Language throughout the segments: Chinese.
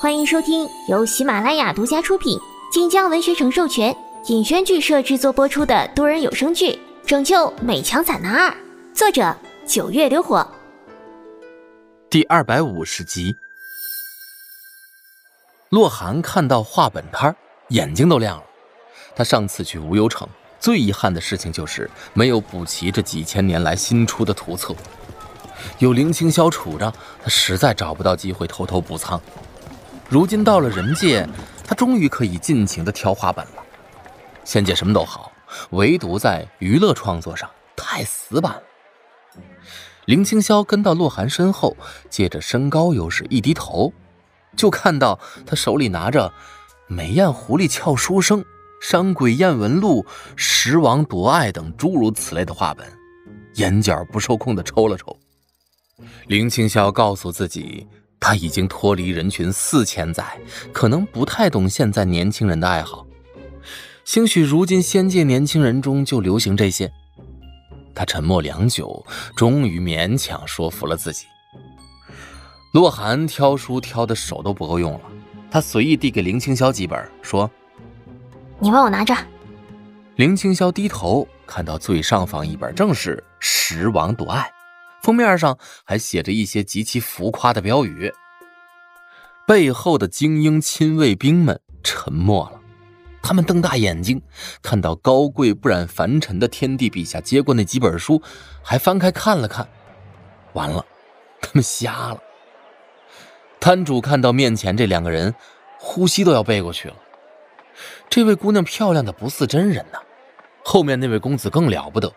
欢迎收听由喜马拉雅独家出品、晋江文学城授权、尹轩剧社制作播出的多人有声剧《拯救美强惨男二》，作者九月流火，第二百五十集。洛寒看到画本摊眼睛都亮了。他上次去无忧城，最遗憾的事情就是没有补齐这几千年来新出的图册。有林清霄杵着，他实在找不到机会偷偷补仓。如今到了人界，他终于可以尽情的挑画本了。仙界什么都好，唯独在娱乐创作上太死板了。林清霄跟到洛寒身后，借着身高优势一低头，就看到他手里拿着《美艳狐狸俏书生》《山鬼艳闻录》《十王夺爱》等诸如此类的画本，眼角不受控的抽了抽。林清霄告诉自己，他已经脱离人群四千载，可能不太懂现在年轻人的爱好。兴许如今仙界年轻人中就流行这些。他沉默良久，终于勉强说服了自己。洛寒挑书挑的手都不够用了，他随意递给林清霄几本，说：“你帮我拿着。”林清霄低头看到最上方一本，正是《十王夺爱》。封面上还写着一些极其浮夸的标语。背后的精英亲卫兵们沉默了，他们瞪大眼睛，看到高贵不染凡尘的天帝陛下接过那几本书，还翻开看了看。完了，他们瞎了。摊主看到面前这两个人，呼吸都要背过去了。这位姑娘漂亮的不似真人呐，后面那位公子更了不得，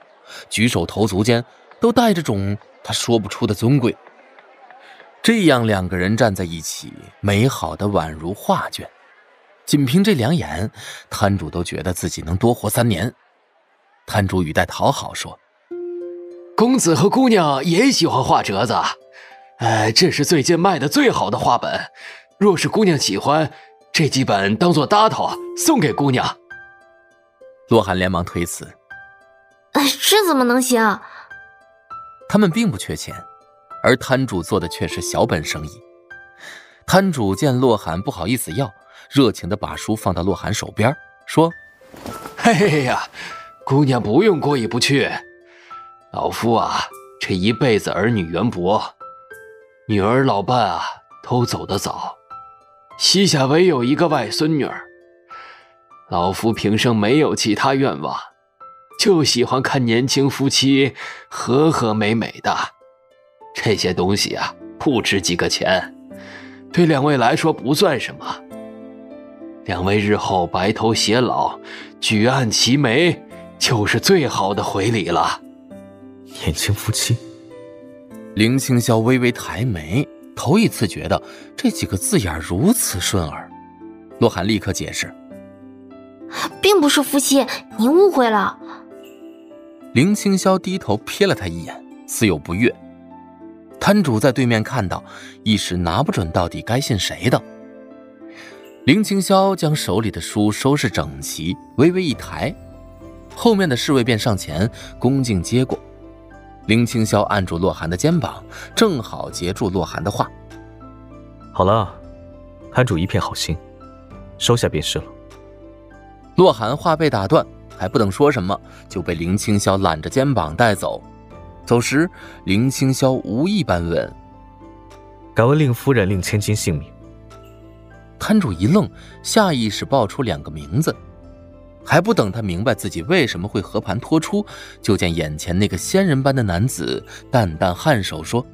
举手投足间都带着种。他说不出的尊贵。这样两个人站在一起，美好的宛如画卷。仅凭这两眼，摊主都觉得自己能多活三年。摊主语带讨好说：“公子和姑娘也喜欢画折子，哎，这是最近卖的最好的画本。若是姑娘喜欢，这几本当做搭头送给姑娘。”洛寒连忙推辞：“哎，这怎么能行？”他们并不缺钱，而摊主做的却是小本生意。摊主见洛寒不好意思要，热情的把书放到洛寒手边，说：“嘿嘿呀，姑娘不用过意不去。老夫啊，这一辈子儿女缘薄，女儿老伴啊都走得早，膝下唯有一个外孙女儿。老夫平生没有其他愿望。”就喜欢看年轻夫妻和和美美的，这些东西啊不值几个钱，对两位来说不算什么。两位日后白头偕老，举案齐眉，就是最好的回礼了。年轻夫妻，林青霄微微抬眉，头一次觉得这几个字眼如此顺耳。洛寒立刻解释：“并不是夫妻，您误会了。”林青霄低头瞥了他一眼，似有不悦。摊主在对面看到，一时拿不准到底该信谁的。林青霄将手里的书收拾整齐，微微一抬，后面的侍卫便上前恭敬接过。林青霄按住洛寒的肩膀，正好截住洛寒的话：“好了，摊主一片好心，收下便是了。”洛寒话被打断。还不等说什么，就被林青霄揽着肩膀带走。走时，林青霄无意般问：“敢问令夫人、令千金姓名？”摊主一愣，下意识报出两个名字。还不等他明白自己为什么会和盘托出，就见眼前那个仙人般的男子淡淡颔首说：“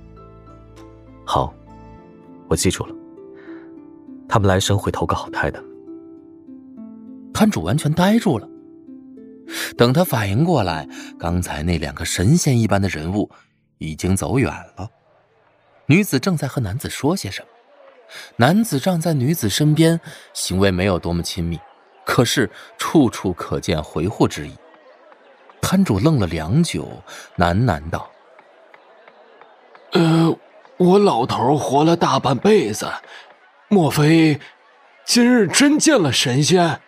好，我记住了。他们来生会投个好胎的。”摊主完全呆住了。等他反应过来，刚才那两个神仙一般的人物已经走远了。女子正在和男子说些什么，男子站在女子身边，行为没有多么亲密，可是处处可见回护之意。摊主愣了良久，喃喃道：“呃，我老头活了大半辈子，莫非今日真见了神仙？”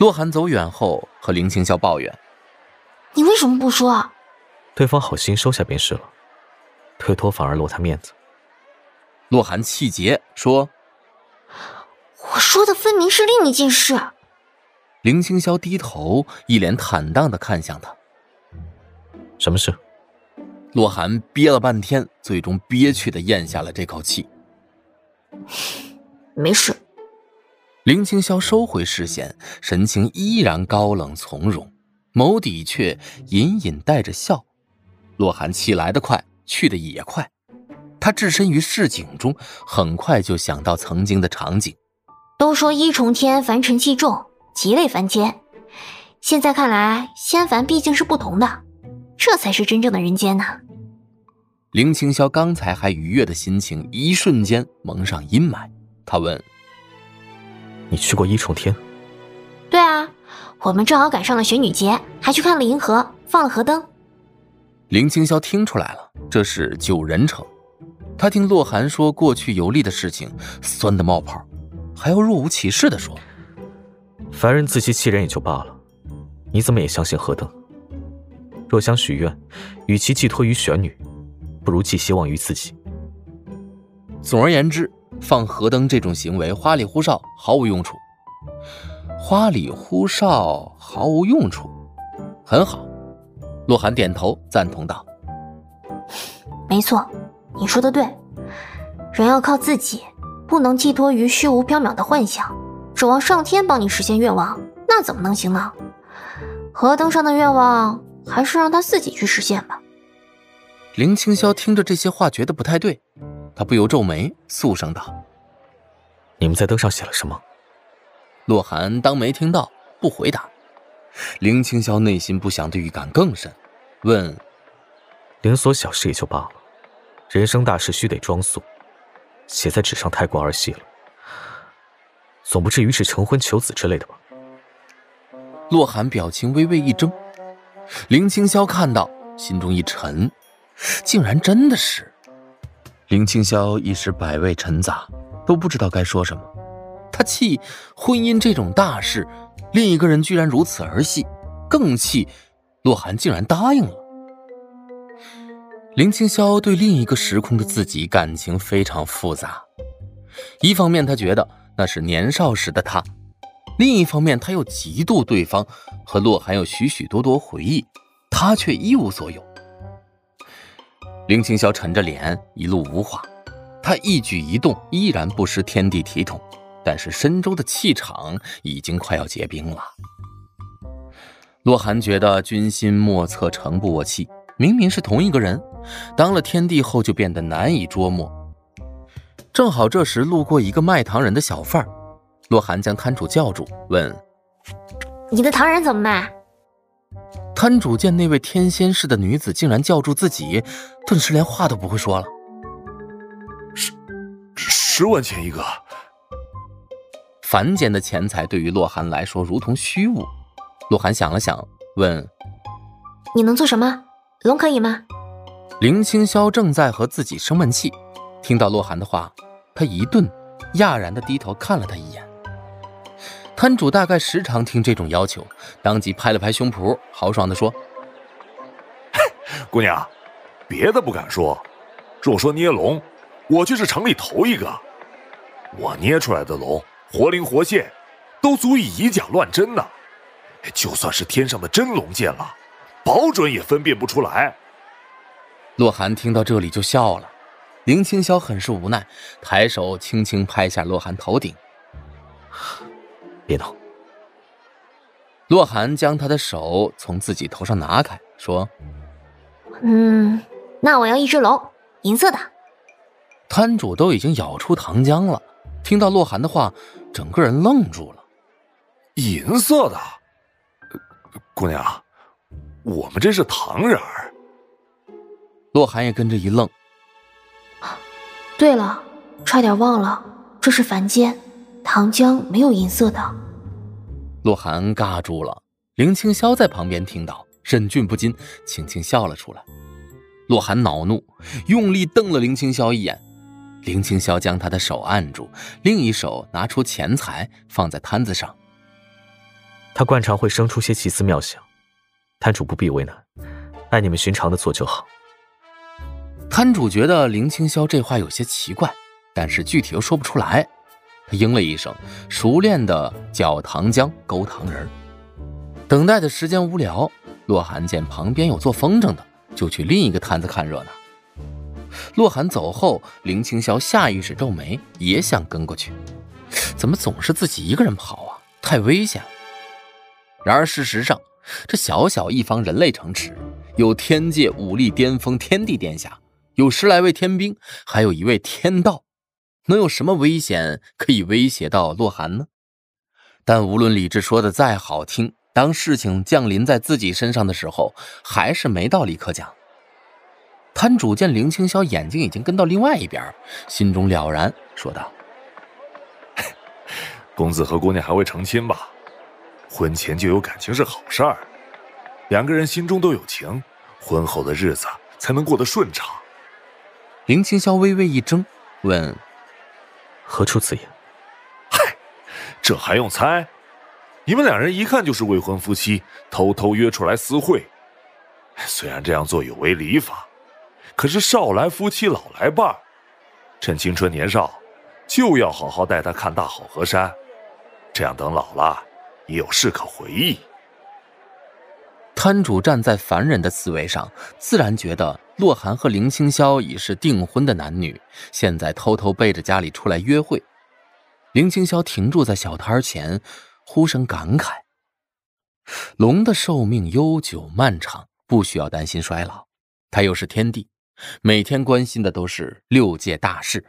洛寒走远后，和林青霄抱怨：“你为什么不说？”对方好心收下便是了，推脱反而落他面子。洛寒气结，说：“我说的分明是另一件事。林青霄低头，一脸坦荡的看向他。什么事？洛寒憋了半天，最终憋屈的咽下了这口气。没事。林青霄收回视线，神情依然高冷从容，眸底却隐隐带着笑。洛寒气来得快，去得也快。他置身于市井中，很快就想到曾经的场景。都说一重天，凡尘气重，极为凡间。现在看来，仙凡毕竟是不同的，这才是真正的人间呢。林青霄刚才还愉悦的心情，一瞬间蒙上阴霾。他问：“你去过一重天？”“对啊，我们正好赶上了玄女节，还去看了银河，放了河灯。”林青霄听出来了，这是九人城。他听洛寒说过去游历的事情，酸的冒泡，还要若无其事的说：“凡人自欺欺人也就罢了，你怎么也相信河灯？若想许愿，与其寄托于玄女。”不如寄希望于自己。总而言之，放河灯这种行为花里胡哨，毫无用处。花里胡哨，毫无用处，很好。洛寒点头赞同道：“没错，你说的对。人要靠自己，不能寄托于虚无缥缈的幻想，指望上天帮你实现愿望，那怎么能行呢？河灯上的愿望，还是让他自己去实现吧。”林青霄听着这些话，觉得不太对，他不由皱眉，肃声道：“你们在灯上写了什么？”洛寒当没听到，不回答。林青霄内心不祥的预感更深，问：“连锁小事也就罢了，人生大事须得装素，写在纸上太过儿戏了，总不至于是成婚求子之类的吧？”洛寒表情微微一怔，林青霄看到，心中一沉。竟然真的是，林青霄一时百味陈杂，都不知道该说什么。他气婚姻这种大事，另一个人居然如此儿戏，更气洛寒竟然答应了。林青霄对另一个时空的自己感情非常复杂，一方面他觉得那是年少时的他，另一方面他又嫉妒对方和洛寒有许许多多回忆，他却一无所有。林青霄沉着脸，一路无话。他一举一动依然不失天地体统，但是深州的气场已经快要结冰了。洛寒觉得君心莫测，诚不我欺。明明是同一个人，当了天帝后就变得难以捉摸。正好这时路过一个卖糖人的小贩洛寒将摊主叫住，问：“你的糖人怎么卖？”摊主见那位天仙似的女子竟然叫住自己，顿时连话都不会说了。十十文钱一个。凡间的钱财对于洛寒来说如同虚无。洛寒想了想，问：“你能做什么？龙可以吗？”林清霄正在和自己生闷气，听到洛寒的话，他一顿，讶然的低头看了他一眼。摊主大概时常听这种要求，当即拍了拍胸脯，豪爽地说：“姑娘，别的不敢说，若说捏龙，我却是城里头一个。我捏出来的龙活灵活现，都足以以假乱真呢。就算是天上的真龙见了，保准也分辨不出来。”洛寒听到这里就笑了，林青霄很是无奈，抬手轻轻拍下洛寒头顶。别闹！洛寒将他的手从自己头上拿开，说：“嗯，那我要一只龙，银色的。”摊主都已经咬出糖浆了，听到洛寒的话，整个人愣住了。银色的，姑娘，我们这是糖人儿。洛寒也跟着一愣。对了，差点忘了，这是凡间。糖浆没有银色的，洛寒尬住了。林青霄在旁边听到，忍俊不禁，轻轻笑了出来。洛寒恼怒，用力瞪了林青霄一眼。林青霄将他的手按住，另一手拿出钱财放在摊子上。他惯常会生出些奇思妙想，摊主不必为难，按你们寻常的做就好。摊主觉得林青霄这话有些奇怪，但是具体又说不出来。应了一声，熟练的搅糖浆、勾糖人。等待的时间无聊，洛寒见旁边有做风筝的，就去另一个摊子看热闹。洛寒走后，林青霄下意识皱眉，也想跟过去。怎么总是自己一个人跑啊？太危险了。然而事实上，这小小一方人类城池，有天界武力巅峰天帝殿下，有十来位天兵，还有一位天道，能有什么危险可以威胁到洛寒呢？但无论李治说的再好听，当事情降临在自己身上的时候，还是没道理可讲。摊主见林青霄眼睛已经跟到另外一边，心中了然，说道：“公子和姑娘还未成亲吧？婚前就有感情是好事儿，两个人心中都有情，婚后的日子才能过得顺畅。”林青霄微微一怔，问：“何出此言？”“嗨，这还用猜？你们两人一看就是未婚夫妻，偷偷约出来私会。虽然这样做有违礼法。”可是少来夫妻老来伴儿，趁青春年少，就要好好带他看大好河山，这样等老了也有事可回忆。摊主站在凡人的思维上，自然觉得洛寒和林青霄已是订婚的男女，现在偷偷背着家里出来约会。林青霄停住在小摊前，忽生感慨：龙的寿命悠久漫长，不需要担心衰老，他又是天帝。每天关心的都是六界大事，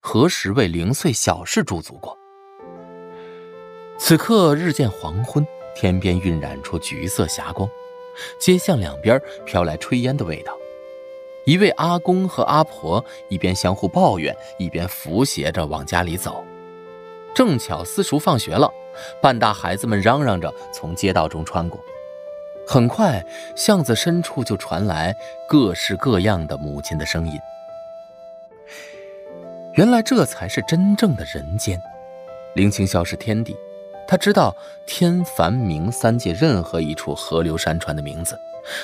何时为零碎小事驻足过？此刻日渐黄昏，天边晕染出橘色霞光，街巷两边飘来炊烟的味道。一位阿公和阿婆一边相互抱怨，一边扶携着往家里走。正巧私塾放学了，半大孩子们嚷嚷着从街道中穿过。很快，巷子深处就传来各式各样的母亲的声音。原来这才是真正的人间。林青霄是天帝，他知道天、凡、冥三界任何一处河流山川的名字，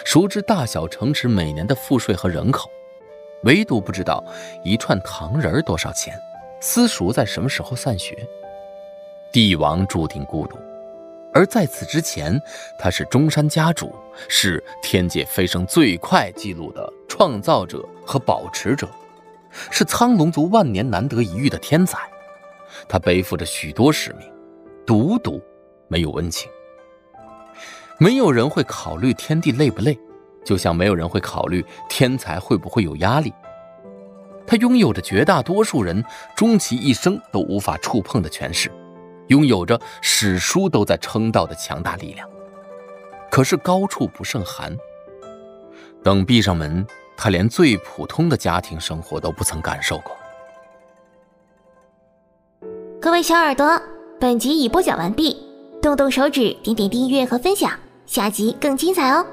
熟知大小城池每年的赋税和人口，唯独不知道一串糖人多少钱，私塾在什么时候散学。帝王注定孤独。而在此之前，他是中山家主，是天界飞升最快纪录的创造者和保持者，是苍龙族万年难得一遇的天才。他背负着许多使命，独独没有温情。没有人会考虑天地累不累，就像没有人会考虑天才会不会有压力。他拥有着绝大多数人终其一生都无法触碰的权势。拥有着史书都在称道的强大力量，可是高处不胜寒。等闭上门，他连最普通的家庭生活都不曾感受过。各位小耳朵，本集已播讲完毕，动动手指，点点订阅和分享，下集更精彩哦！